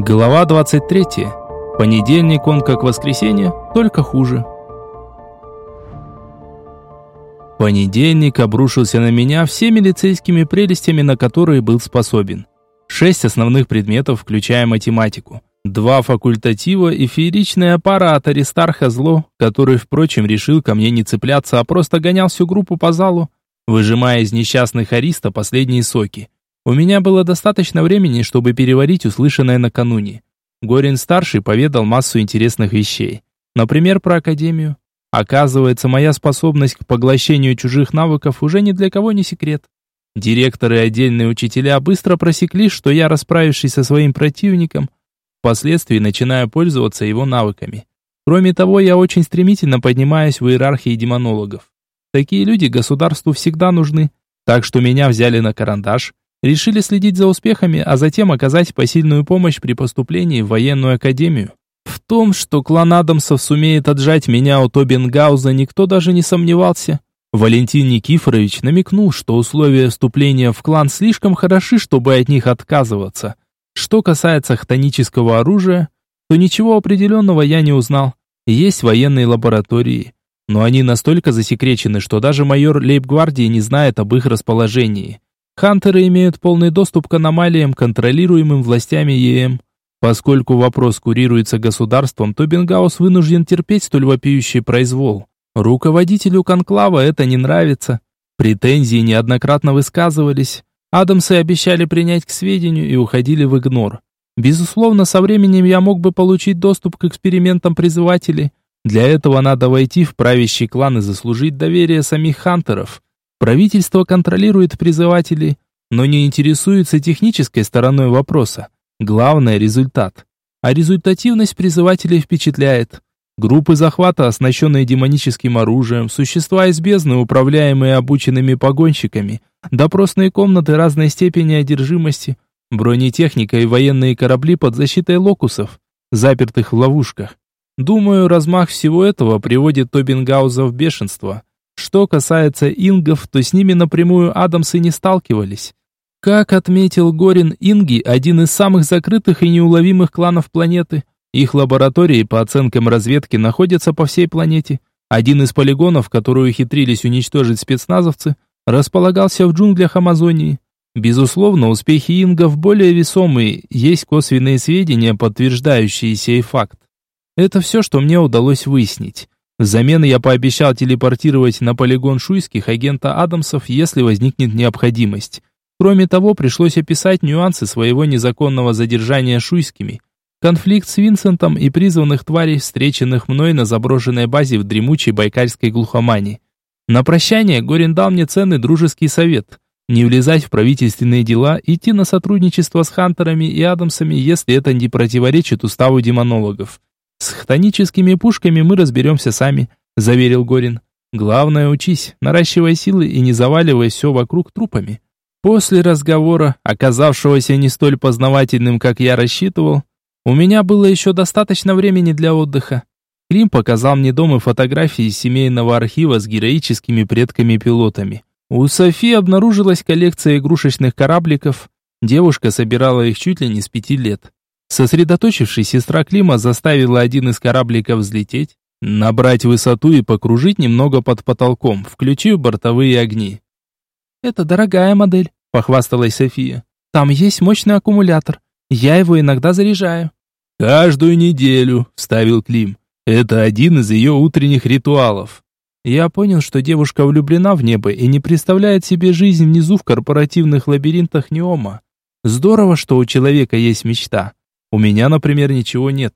Глава 23. Понедельник он как воскресенье, только хуже. Понедельник обрушился на меня всеми лицейскими прелестями, на которые был способен. Шесть основных предметов, включая математику. Два факультатива и фееричная аппарат Аристарха Зло, который, впрочем, решил ко мне не цепляться, а просто гонял всю группу по залу, выжимая из несчастных Ариста последние соки. У меня было достаточно времени, чтобы переварить услышанное накануне. Горин-старший поведал массу интересных вещей. Например, про Академию. Оказывается, моя способность к поглощению чужих навыков уже ни для кого не секрет. Директоры и отдельные учителя быстро просекли, что я, расправившись со своим противником, впоследствии начинаю пользоваться его навыками. Кроме того, я очень стремительно поднимаюсь в иерархии демонологов. Такие люди государству всегда нужны, так что меня взяли на карандаш, решили следить за успехами, а затем оказать посильную помощь при поступлении в военную академию. В том, что клан Адамсов сумеет отжать меня у Тобенгауза, никто даже не сомневался. Валентин Никифорович намекнул, что условия вступления в клан слишком хороши, чтобы от них отказываться. Что касается хтонического оружия, то ничего определенного я не узнал. Есть военные лаборатории, но они настолько засекречены, что даже майор лейб-гвардии не знает об их расположении. Хантеры имеют полный доступ к аномалиям, контролируемым властями ЕМ. Поскольку вопрос курируется государством, то Бенгаус вынужден терпеть столь вопиющий произвол. Руководителю конклава это не нравится. Претензии неоднократно высказывались. Адамсы обещали принять к сведению и уходили в игнор. Безусловно, со временем я мог бы получить доступ к экспериментам призывателей. Для этого надо войти в правящий клан и заслужить доверие самих хантеров. Правительство контролирует призывателей, но не интересуется технической стороной вопроса. Главное – результат. А результативность призывателей впечатляет. Группы захвата, оснащенные демоническим оружием, существа из бездны, управляемые обученными погонщиками, допросные комнаты разной степени одержимости, бронетехника и военные корабли под защитой локусов, запертых в ловушках. Думаю, размах всего этого приводит Тобингауза в бешенство – что касается ингов, то с ними напрямую Адамсы не сталкивались. Как отметил Горин, инги – один из самых закрытых и неуловимых кланов планеты. Их лаборатории, по оценкам разведки, находятся по всей планете. Один из полигонов, который ухитрились уничтожить спецназовцы, располагался в джунглях Амазонии. Безусловно, успехи ингов более весомые, есть косвенные сведения, подтверждающие сей факт. Это все, что мне удалось выяснить. Взамен я пообещал телепортировать на полигон шуйских агента Адамсов, если возникнет необходимость. Кроме того, пришлось описать нюансы своего незаконного задержания шуйскими. Конфликт с Винсентом и призванных тварей, встреченных мной на заброшенной базе в дремучей байкальской глухомане. На прощание Горин дал мне ценный дружеский совет. Не влезать в правительственные дела, идти на сотрудничество с Хантерами и Адамсами, если это не противоречит уставу демонологов. «С хтоническими пушками мы разберемся сами», – заверил Горин. «Главное, учись, наращивай силы и не заваливай все вокруг трупами». После разговора, оказавшегося не столь познавательным, как я рассчитывал, у меня было еще достаточно времени для отдыха. Клим показал мне дом и фотографии из семейного архива с героическими предками-пилотами. У Софи обнаружилась коллекция игрушечных корабликов. Девушка собирала их чуть ли не с пяти лет. Сосредоточившись, сестра Клима заставила один из корабликов взлететь, набрать высоту и покружить немного под потолком, включив бортовые огни. «Это дорогая модель», — похвасталась София. «Там есть мощный аккумулятор. Я его иногда заряжаю». «Каждую неделю», — вставил Клим. «Это один из ее утренних ритуалов». Я понял, что девушка влюблена в небо и не представляет себе жизнь внизу в корпоративных лабиринтах Неома. Здорово, что у человека есть мечта. У меня, например, ничего нет.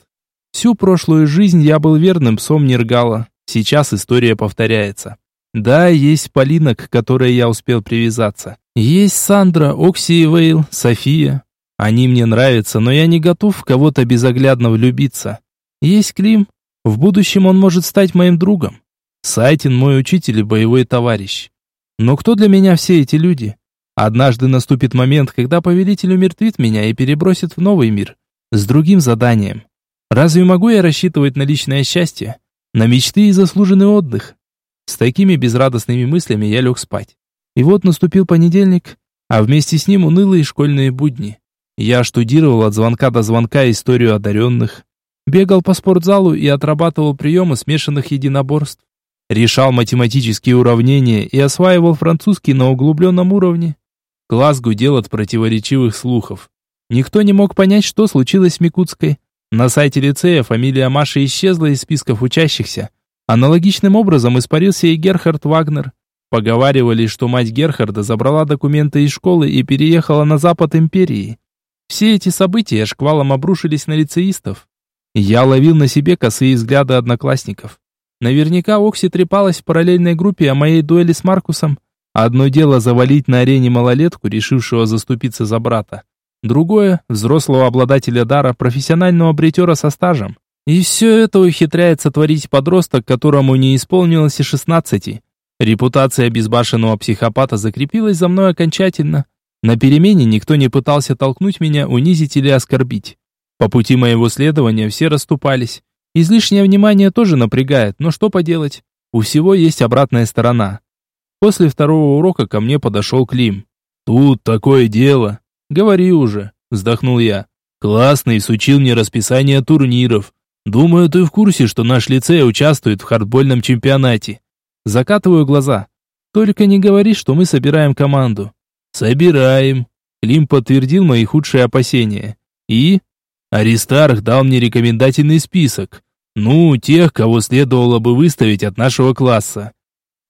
Всю прошлую жизнь я был верным псом Нергала. Сейчас история повторяется. Да, есть Полина, к которой я успел привязаться. Есть Сандра, Окси и Вейл, София. Они мне нравятся, но я не готов в кого-то безоглядно влюбиться. Есть Клим. В будущем он может стать моим другом. Сайтин мой учитель и боевой товарищ. Но кто для меня все эти люди? Однажды наступит момент, когда повелитель умертвит меня и перебросит в новый мир с другим заданием. Разве могу я рассчитывать на личное счастье, на мечты и заслуженный отдых? С такими безрадостными мыслями я лег спать. И вот наступил понедельник, а вместе с ним унылые школьные будни. Я штудировал от звонка до звонка историю одаренных. Бегал по спортзалу и отрабатывал приемы смешанных единоборств. Решал математические уравнения и осваивал французский на углубленном уровне. Класс гудел от противоречивых слухов. Никто не мог понять, что случилось с Микутской. На сайте лицея фамилия Маши исчезла из списков учащихся. Аналогичным образом испарился и Герхард Вагнер. Поговаривали, что мать Герхарда забрала документы из школы и переехала на запад империи. Все эти события шквалом обрушились на лицеистов. Я ловил на себе косые взгляды одноклассников. Наверняка Окси трепалась в параллельной группе о моей дуэли с Маркусом. Одно дело завалить на арене малолетку, решившего заступиться за брата. Другое – взрослого обладателя дара, профессионального бритера со стажем. И все это ухитряется творить подросток, которому не исполнилось и шестнадцати. Репутация безбашенного психопата закрепилась за мной окончательно. На перемене никто не пытался толкнуть меня, унизить или оскорбить. По пути моего следования все расступались. Излишнее внимание тоже напрягает, но что поделать? У всего есть обратная сторона. После второго урока ко мне подошел Клим. «Тут такое дело». «Говори уже», вздохнул я. «Классный сучил мне расписание турниров. Думаю, ты в курсе, что наш лицей участвует в хардбольном чемпионате». Закатываю глаза. «Только не говори, что мы собираем команду». «Собираем». Клим подтвердил мои худшие опасения. «И?» Аристарх дал мне рекомендательный список. Ну, тех, кого следовало бы выставить от нашего класса.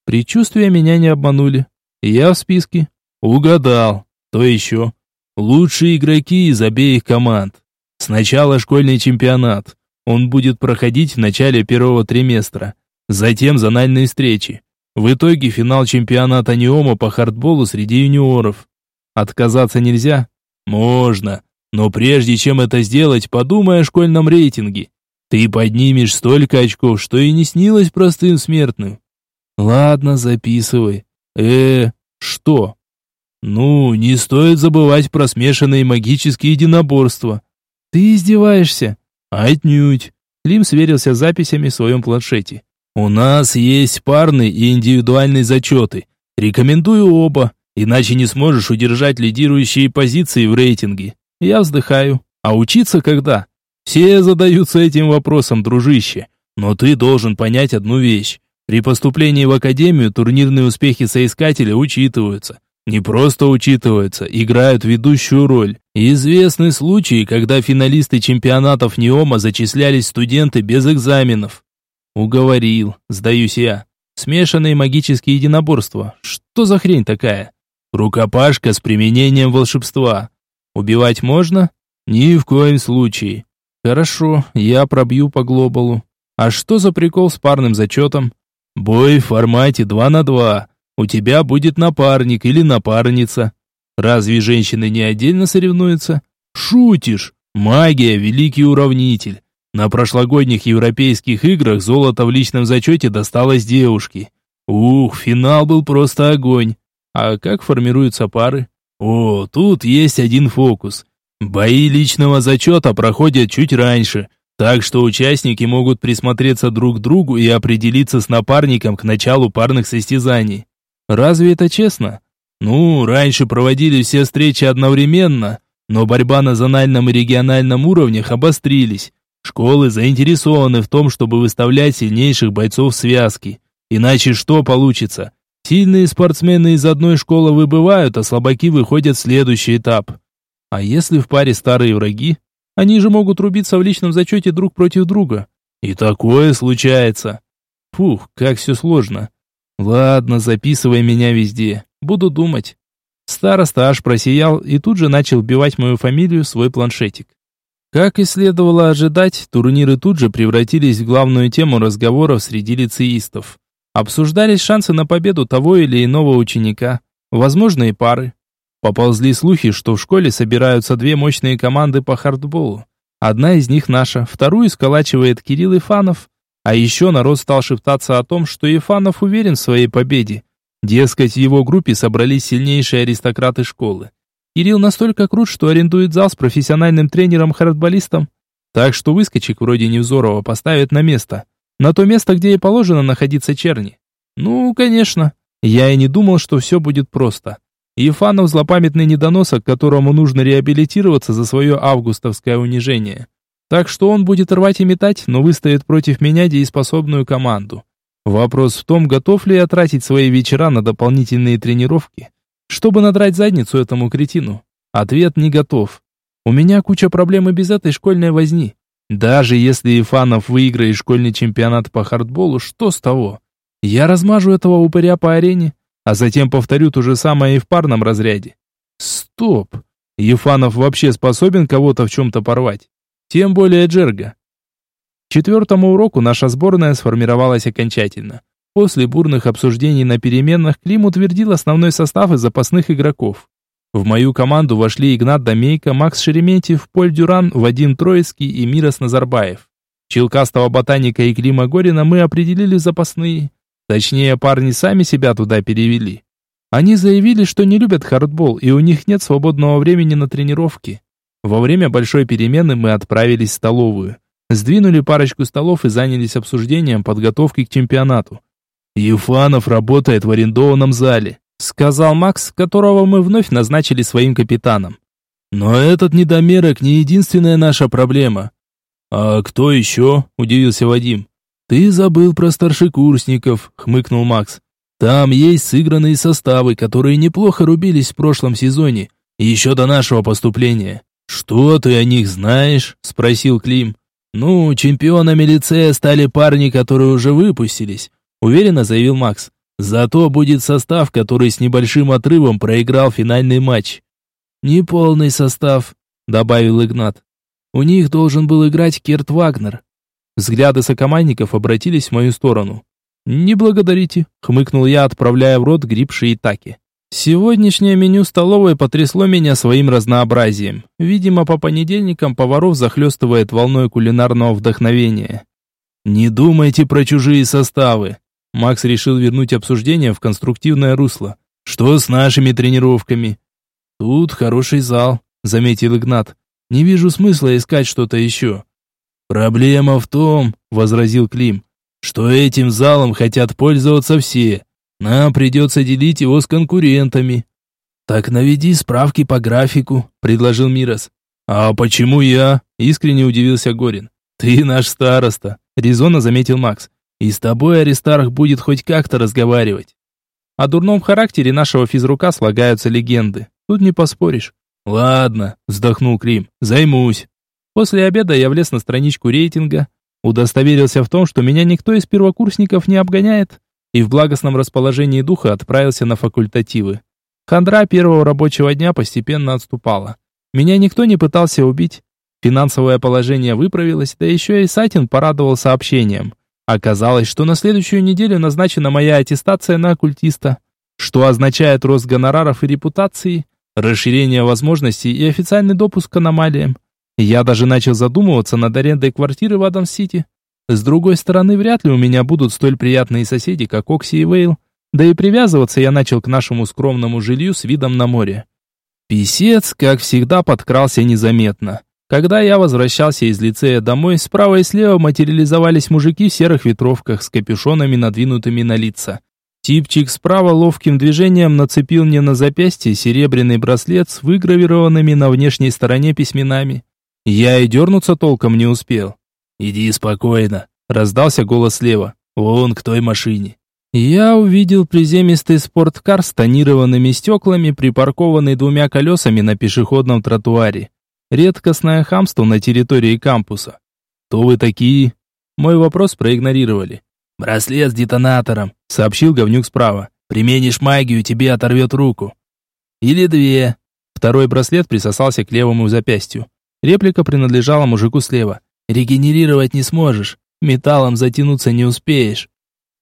Предчувствия меня не обманули. Я в списке. Угадал. То еще. Лучшие игроки из обеих команд. Сначала школьный чемпионат. Он будет проходить в начале первого триместра. Затем зональные встречи. В итоге финал чемпионата Неома по хардболу среди юниоров. Отказаться нельзя? Можно. Но прежде чем это сделать, подумай о школьном рейтинге. Ты поднимешь столько очков, что и не снилось простым смертным. Ладно, записывай. Э, что? Ну, не стоит забывать про смешанные магические единоборства. Ты издеваешься? Отнюдь. Клим сверился с записями в своем планшете. У нас есть парные и индивидуальные зачеты. Рекомендую оба, иначе не сможешь удержать лидирующие позиции в рейтинге. Я вздыхаю. А учиться когда? Все задаются этим вопросом, дружище. Но ты должен понять одну вещь. При поступлении в академию турнирные успехи соискателя учитываются. Не просто учитываются, играют ведущую роль. Известны случаи, когда финалисты чемпионатов НИОМа зачислялись студенты без экзаменов. Уговорил, сдаюсь я. Смешанные магические единоборства. Что за хрень такая? Рукопашка с применением волшебства. Убивать можно? Ни в коем случае. Хорошо, я пробью по глобалу. А что за прикол с парным зачетом? Бой в формате 2 на 2. У тебя будет напарник или напарница. Разве женщины не отдельно соревнуются? Шутишь? Магия – великий уравнитель. На прошлогодних европейских играх золото в личном зачете досталось девушке. Ух, финал был просто огонь. А как формируются пары? О, тут есть один фокус. Бои личного зачета проходят чуть раньше, так что участники могут присмотреться друг к другу и определиться с напарником к началу парных состязаний. Разве это честно? Ну, раньше проводили все встречи одновременно, но борьба на зональном и региональном уровнях обострились. Школы заинтересованы в том, чтобы выставлять сильнейших бойцов связки. Иначе что получится? Сильные спортсмены из одной школы выбывают, а слабаки выходят в следующий этап. А если в паре старые враги? Они же могут рубиться в личном зачете друг против друга. И такое случается. Фух, как все сложно. Ладно, записывай меня везде. Буду думать. Староста аж просиял и тут же начал вбивать мою фамилию в свой планшетик. Как и следовало ожидать, турниры тут же превратились в главную тему разговоров среди лицеистов. Обсуждались шансы на победу того или иного ученика, возможные пары. Поползли слухи, что в школе собираются две мощные команды по хардболу. Одна из них наша, вторую сколачивает Кирилл Ифанов. А еще народ стал шептаться о том, что Ифанов уверен в своей победе. Дескать, в его группе собрались сильнейшие аристократы школы. Кирилл настолько крут, что арендует зал с профессиональным тренером-хардболистом. Так что выскочек вроде Невзорова поставят на место. На то место, где и положено находиться черни. Ну, конечно. Я и не думал, что все будет просто. Ефанов злопамятный недоносок, которому нужно реабилитироваться за свое августовское унижение. Так что он будет рвать и метать, но выставит против меня дееспособную команду. Вопрос в том, готов ли я тратить свои вечера на дополнительные тренировки, чтобы надрать задницу этому кретину. Ответ не готов. У меня куча проблем и без этой школьной возни. Даже если Ифанов выиграет школьный чемпионат по хардболу, что с того? Я размажу этого упыря по арене, а затем повторю то же самое и в парном разряде. Стоп! Ефанов вообще способен кого-то в чем-то порвать. Тем более Джерга. К четвертому уроку наша сборная сформировалась окончательно. После бурных обсуждений на переменах Клим утвердил основной состав из запасных игроков. В мою команду вошли Игнат Домейко, Макс Шереметьев, Поль Дюран, Вадим Троицкий и Мирос Назарбаев. Челкастого ботаника и Клима Горина мы определили запасные. Точнее, парни сами себя туда перевели. Они заявили, что не любят хардбол, и у них нет свободного времени на тренировки. Во время большой перемены мы отправились в столовую. Сдвинули парочку столов и занялись обсуждением подготовки к чемпионату. «Ефанов работает в арендованном зале», сказал Макс, которого мы вновь назначили своим капитаном. «Но этот недомерок не единственная наша проблема». «А кто еще?» – удивился Вадим. «Ты забыл про старшекурсников», – хмыкнул Макс. «Там есть сыгранные составы, которые неплохо рубились в прошлом сезоне, еще до нашего поступления». «Что ты о них знаешь?» – спросил Клим. «Ну, чемпионами лицея стали парни, которые уже выпустились», – уверенно заявил Макс. «Зато будет состав, который с небольшим отрывом проиграл финальный матч». «Неполный состав», – добавил Игнат. «У них должен был играть Керт Вагнер». Взгляды сокомандников обратились в мою сторону. «Не благодарите», — хмыкнул я, отправляя в рот гриб шиитаки. Сегодняшнее меню столовой потрясло меня своим разнообразием. Видимо, по понедельникам поваров захлестывает волной кулинарного вдохновения. «Не думайте про чужие составы!» Макс решил вернуть обсуждение в конструктивное русло. «Что с нашими тренировками?» «Тут хороший зал», — заметил Игнат. «Не вижу смысла искать что-то еще». «Проблема в том», — возразил Клим, «что этим залом хотят пользоваться все. Нам придется делить его с конкурентами». «Так наведи справки по графику», — предложил Мирос. «А почему я?» — искренне удивился Горин. «Ты наш староста», — резонно заметил Макс. «И с тобой Аристарх будет хоть как-то разговаривать». О дурном характере нашего физрука слагаются легенды. Тут не поспоришь. «Ладно», — вздохнул Клим, — «займусь». После обеда я влез на страничку рейтинга, удостоверился в том, что меня никто из первокурсников не обгоняет, и в благостном расположении духа отправился на факультативы. Хандра первого рабочего дня постепенно отступала. Меня никто не пытался убить. Финансовое положение выправилось, да еще и Сатин порадовал сообщением. Оказалось, что на следующую неделю назначена моя аттестация на оккультиста, что означает рост гонораров и репутации, расширение возможностей и официальный допуск к аномалиям. Я даже начал задумываться над арендой квартиры в Адамс-Сити. С другой стороны, вряд ли у меня будут столь приятные соседи, как Окси и Вейл. Да и привязываться я начал к нашему скромному жилью с видом на море. Писец, как всегда, подкрался незаметно. Когда я возвращался из лицея домой, справа и слева материализовались мужики в серых ветровках с капюшонами, надвинутыми на лица. Типчик справа ловким движением нацепил мне на запястье серебряный браслет с выгравированными на внешней стороне письменами. Я и дернуться толком не успел. «Иди спокойно», — раздался голос слева. «Вон к той машине». Я увидел приземистый спорткар с тонированными стеклами, припаркованный двумя колесами на пешеходном тротуаре. Редкостное хамство на территории кампуса. «Кто вы такие?» Мой вопрос проигнорировали. «Браслет с детонатором», — сообщил говнюк справа. «Применишь магию, тебе оторвет руку». «Или две». Второй браслет присосался к левому запястью. Реплика принадлежала мужику слева. «Регенерировать не сможешь, металлом затянуться не успеешь».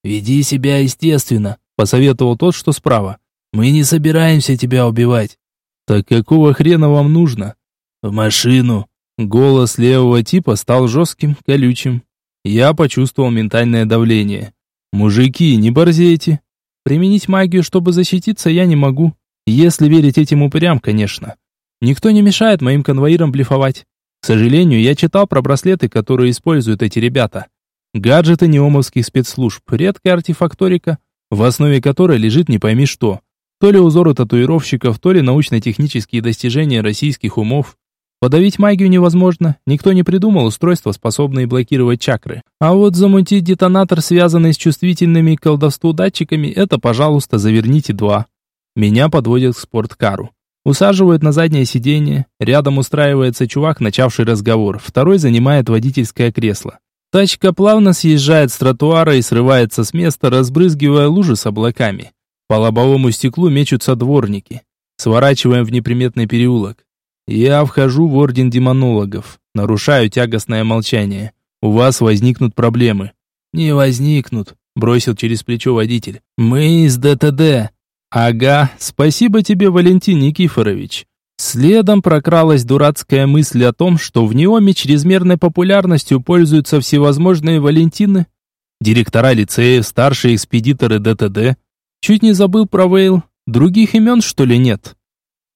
«Веди себя естественно», — посоветовал тот, что справа. «Мы не собираемся тебя убивать». «Так какого хрена вам нужно?» «В машину». Голос левого типа стал жестким, колючим. Я почувствовал ментальное давление. «Мужики, не борзейте. Применить магию, чтобы защититься, я не могу. Если верить этим упырям, конечно. Никто не мешает моим конвоирам блефовать. К сожалению, я читал про браслеты, которые используют эти ребята. Гаджеты неомовских спецслужб, редкая артефакторика, в основе которой лежит не пойми что. То ли узоры татуировщиков, то ли научно-технические достижения российских умов. Подавить магию невозможно, никто не придумал устройства, способные блокировать чакры. А вот замутить детонатор, связанный с чувствительными к колдовству датчиками, это, пожалуйста, заверните два. Меня подводят к спорткару. Усаживают на заднее сиденье, рядом устраивается чувак, начавший разговор, второй занимает водительское кресло. Тачка плавно съезжает с тротуара и срывается с места, разбрызгивая лужи с облаками. По лобовому стеклу мечутся дворники. Сворачиваем в неприметный переулок. Я вхожу в орден демонологов. Нарушаю тягостное молчание. У вас возникнут проблемы. Не возникнут, бросил через плечо водитель. Мы из ДТД. Ага, спасибо тебе, Валентин Никифорович. Следом прокралась дурацкая мысль о том, что в Неоме чрезмерной популярностью пользуются всевозможные Валентины. Директора лицеев, старшие экспедиторы ДТД. Чуть не забыл про Вейл. Других имен, что ли, нет?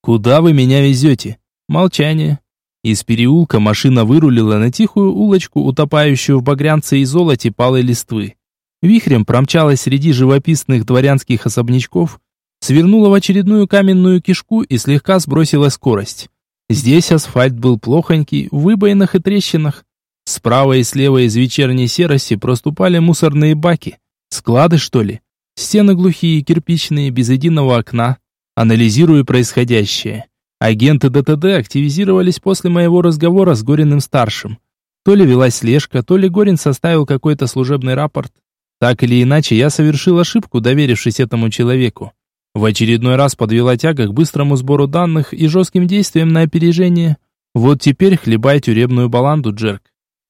Куда вы меня везете? Молчание. Из переулка машина вырулила на тихую улочку, утопающую в багрянце и золоте палой листвы. Вихрем промчалась среди живописных дворянских особнячков, свернула в очередную каменную кишку и слегка сбросила скорость. Здесь асфальт был плохонький, в выбоинах и трещинах. Справа и слева из вечерней серости проступали мусорные баки. Склады, что ли? Стены глухие, кирпичные, без единого окна. Анализирую происходящее. Агенты ДТД активизировались после моего разговора с Гориным-старшим. То ли велась слежка, то ли Горин составил какой-то служебный рапорт. Так или иначе, я совершил ошибку, доверившись этому человеку. В очередной раз подвела тяга к быстрому сбору данных и жестким действиям на опережение. Вот теперь хлебай тюремную баланду, Джерк.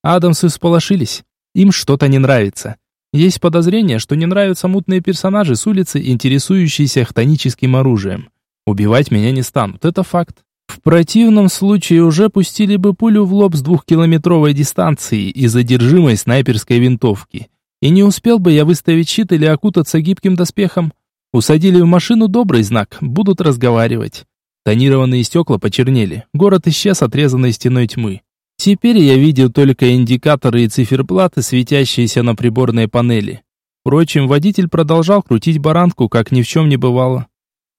Адамсы всполошились. Им что-то не нравится. Есть подозрение, что не нравятся мутные персонажи с улицы, интересующиеся хтоническим оружием. Убивать меня не станут, это факт. В противном случае уже пустили бы пулю в лоб с двухкилометровой дистанции и задержимой снайперской винтовки. И не успел бы я выставить щит или окутаться гибким доспехом. Усадили в машину добрый знак, будут разговаривать. Тонированные стекла почернели, город исчез, отрезанной стеной тьмы. Теперь я видел только индикаторы и циферблаты, светящиеся на приборной панели. Впрочем, водитель продолжал крутить баранку, как ни в чем не бывало.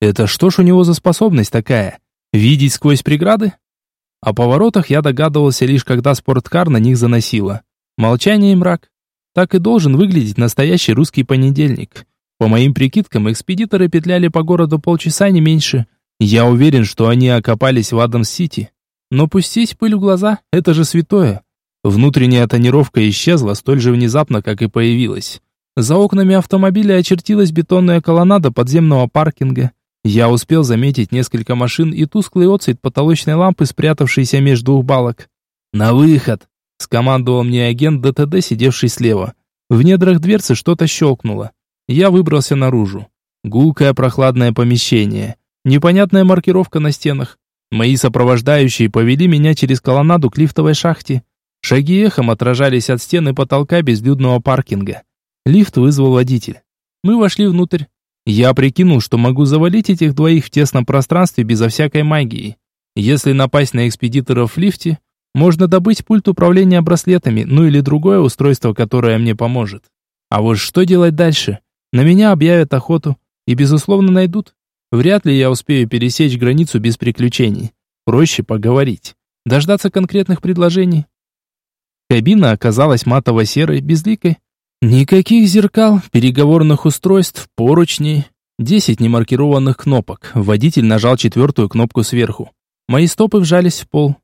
Это что ж у него за способность такая? Видеть сквозь преграды? О поворотах я догадывался лишь когда спорткар на них заносило. Молчание и мрак. Так и должен выглядеть настоящий русский понедельник. По моим прикидкам, экспедиторы петляли по городу полчаса не меньше. Я уверен, что они окопались в Адамс-Сити. Но пустить пыль в глаза – это же святое. Внутренняя тонировка исчезла столь же внезапно, как и появилась. За окнами автомобиля очертилась бетонная колоннада подземного паркинга. Я успел заметить несколько машин и тусклый отцвет потолочной лампы, спрятавшейся между двух балок. «На выход!» – скомандовал мне агент ДТД, сидевший слева. В недрах дверцы что-то щелкнуло. Я выбрался наружу. Гулкое прохладное помещение. Непонятная маркировка на стенах. Мои сопровождающие повели меня через колоннаду к лифтовой шахте. Шаги эхом отражались от стены потолка безлюдного паркинга. Лифт вызвал водитель. Мы вошли внутрь. Я прикинул, что могу завалить этих двоих в тесном пространстве безо всякой магии. Если напасть на экспедиторов в лифте, можно добыть пульт управления браслетами, ну или другое устройство, которое мне поможет. А вот что делать дальше? На меня объявят охоту и, безусловно, найдут. Вряд ли я успею пересечь границу без приключений. Проще поговорить. Дождаться конкретных предложений. Кабина оказалась матово-серой, безликой, Никаких зеркал, переговорных устройств, поручней. Десять немаркированных кнопок. Водитель нажал четвертую кнопку сверху. Мои стопы вжались в пол.